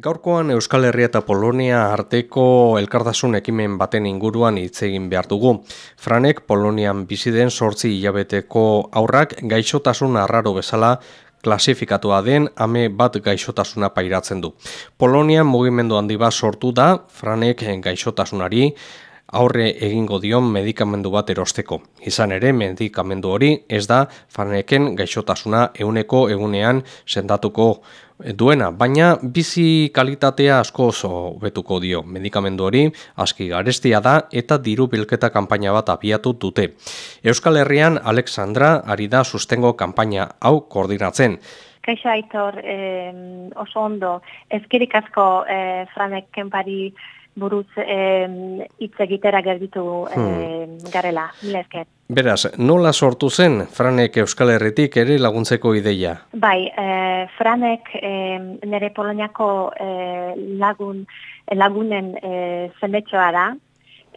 Gaurkoan Euskal Herria eta Polonia arteko elkartasun ekimen baten inguruan hitz egin behar dugu. Franek Polonian bizi den sortzi hilabeteko aurrak gaixotasun arraro bezala klasifikatua den ame bat gaixotasuna pairatzen du. Polonian mugimendu handi bat sortu da Franek gaixotasunari aurre egingo dion medikamendu bat erosteko. Izan ere, medikamendu hori ez da Franeken gaixotasuna euneko egunean sendatuko duena, baina bizi kalitatea asko oso betuko dio. Medikamendu hori aski garestia da eta diru bilketa kanpaina bat abiatu dute. Euskal Herrian Alexandra ari da sustengo kanpaina hau koordinatzen. Kaixo aitor, eh, oso ondo, ezkirik asko eh, Franek kenpari buruz hitz eh, egitera gerditu hmm. garela, mila esker. Beraz, nola sortu zen Franek Euskal Herritik ere laguntzeko ideia? Bai, eh, Franek eh, nire Poloniako eh, lagun, lagunen eh, zenetxoa da,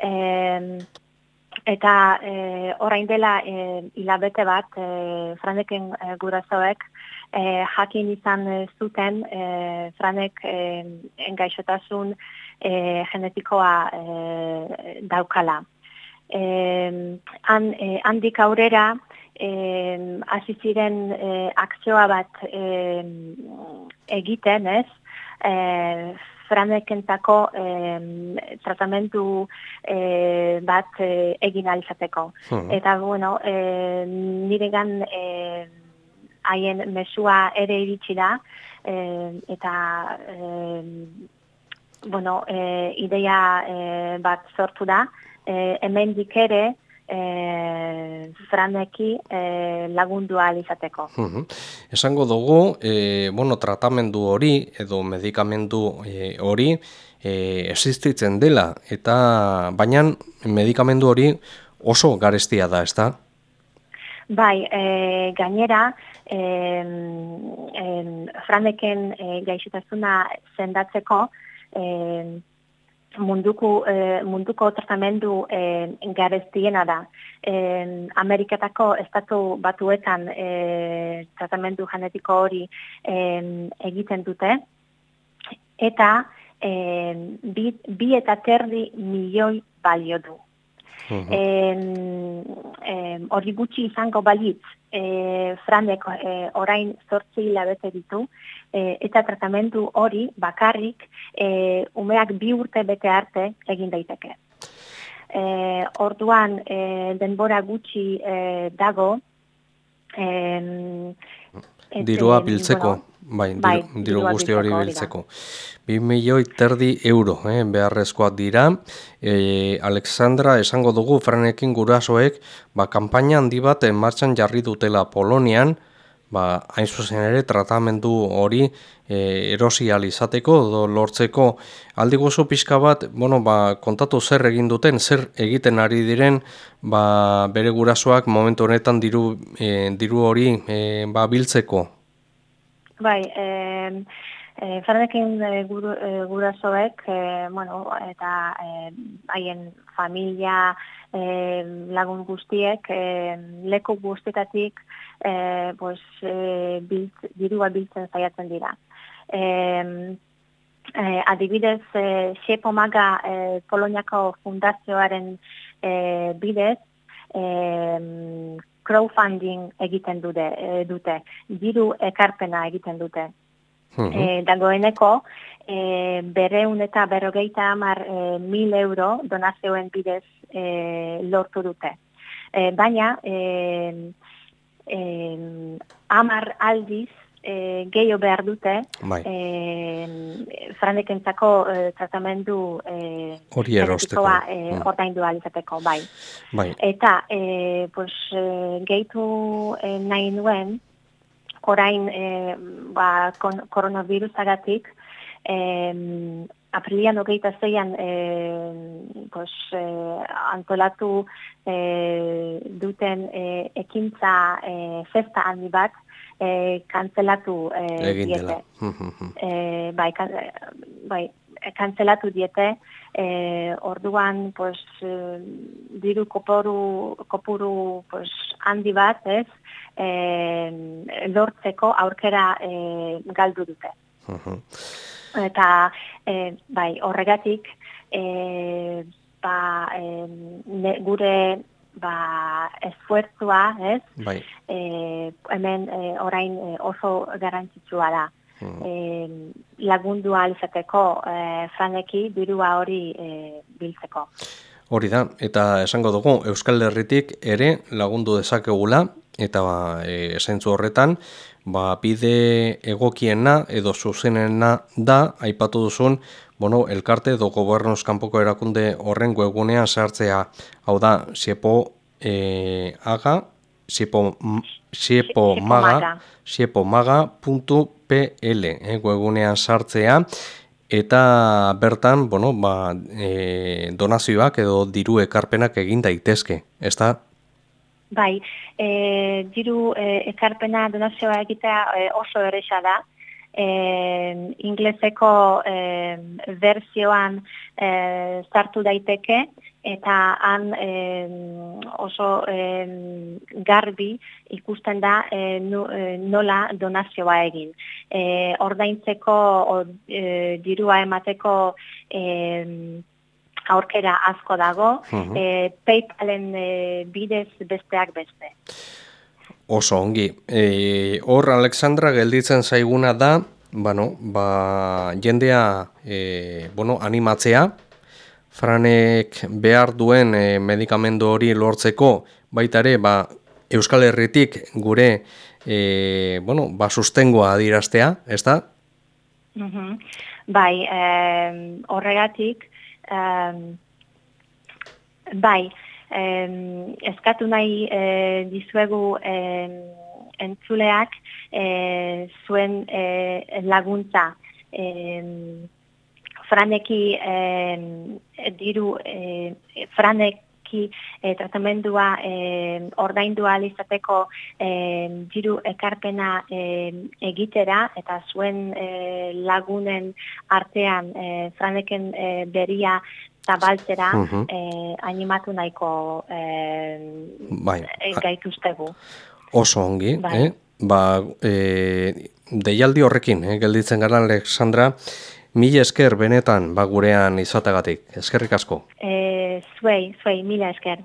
eh, eta eh, orain dela eh, hilabete bat eh, Franeken eh, gurasoek eh, jakin izan zuten eh, Franek eh, engaixotasun e, genetikoa e, daukala. E, han, e, handik aurrera, e, aziziren e, akzioa bat e, egiten, ez? E, franekentako e, tratamentu e, bat e, egin alizateko. Hmm. Eta, bueno, e, nire gan e, haien mesua ere iritsi da, e, eta bueno, e, ideia e, bat sortu da, e, hemen dikere e, franeki e, lagundu alizateko. Esango dugu, e, bueno, tratamendu hori edo medikamendu e, hori e, existitzen dela, eta baina medikamendu hori oso garestia da, ez da? Bai, e, gainera, e, e, franeken e, gaixotasuna zendatzeko, e, munduko, e, munduko tratamendu e, gareztiena da. E, Ameriketako estatu batuetan e, tratamendu genetiko hori e, egiten dute, eta e, bi, bi eta terdi milioi balio du. Hori gutxi izango balitz, e, franek e, orain zortzi hilabete ditu, e, eta tratamendu hori bakarrik e, umeak bi urte bete arte egin daiteke. E, orduan e, denbora gutxi e, dago, e, dirua biltzeko. Bai, bai, diru, guzti hori biltzeko. Bi milioi terdi euro, eh, beharrezkoak dira. E, Alexandra, esango dugu, franekin gurasoek, ba, kampaina handi bat martxan jarri dutela Polonian, ba, hain zuzen ere, tratamendu hori e, erosi alizateko, do, lortzeko. Aldi gozo pixka bat, bueno, ba, kontatu zer egin duten, zer egiten ari diren, ba, bere gurasoak momentu honetan diru, e, diru hori e, ba, biltzeko. Bai, eh, eh, Fernekin eh, gurasoek, eh, bueno, eta haien eh, familia eh, lagun guztiek, eh, leku guztietatik, eh, pues, eh, bilt, dirua biltzen zaiatzen dira. Eh, eh, adibidez, eh, Xepomaga eh, Poloniako fundazioaren eh, bidez, eh, crowdfunding egiten dute, e, dute diru ekarpena egiten dute. Mm -hmm. e, dagoeneko, e, bereun eta berrogeita amar e, mil euro donazioen bidez e, lortu dute. E, baina, e, e, amar aldiz e, gehiago behar dute bai. e, franekentzako e, tratamendu e, hori erosteko e, mm. ordaindu alizateko, bai. bai. Eta e, pues, e, gehitu e, nahi nuen orain e, ba, kon, koronavirusagatik e, aprilian ogeita zeian e, pues, e, antolatu e, duten e, ekintza e, festa handi bat e, kanzelatu e, diete. e, bai, kan, bai, kanzelatu diete, e, orduan, pues, e, diru kopuru, kopuru pues, handi bat, ez, e, lortzeko aurkera e, galdu dute. Eta, e, bai, horregatik, e, ba, e, ne, gure ba, esfuertzua, ez? Bai. E, hemen e, orain e, oso garantzitsua da. Hmm. E, lagundu alizateko e, franeki dirua hori e, biltzeko. Hori da, eta esango dugu Euskal Herritik ere lagundu dezakegula, eta ba, e, horretan, ba, bide egokiena edo zuzenena da, aipatu duzun, bueno, elkarte edo gobernuz kanpoko erakunde horren webgunean sartzea, hau da, siepo e, aga, siepo, siepo maga, siepomaga.pl eh, webgunean sartzea, eta bertan, bueno, ba, e, donazioak edo diru ekarpenak egin daitezke, ez da? Bai, e, diru e, ekarpena donazioa egitea e, oso erresa da, e, ingleseko e, verzioan e, sartu daiteke, eta han e, oso e, garbi ikusten da e, nola donazioa egin. E, ordaintzeko, o, e, dirua emateko e, aurkera asko dago, Mhm. e, Paypalen e, bidez besteak beste. Oso ongi. E, hor, Alexandra, gelditzen zaiguna da, bueno, ba, jendea e, bueno, animatzea, Franek behar duen e, medikamendu hori lortzeko, baita ere, ba, Euskal Herritik gure e, bueno, ba, sustengoa adiraztea, ez da? Mhm. Bai, em, horregatik, em, bai, em, eskatu nahi e, dizuegu em, entzuleak e, zuen e, laguntza. Em, franeki diru, e, franeki e, tratamendua e, ordaindu ahal izateko e, diru ekarpena e, egitera eta zuen e, lagunen artean e, franeken e, beria zabaltzera Mhm. e, animatu nahiko e, Bai, gaituztegu. Oso ongi, Bai. eh? Ba, e, deialdi horrekin, eh, gelditzen gara Alexandra, mila esker benetan ba gurean izatagatik. Eskerrik asko. E, zuei, zuei, mila esker.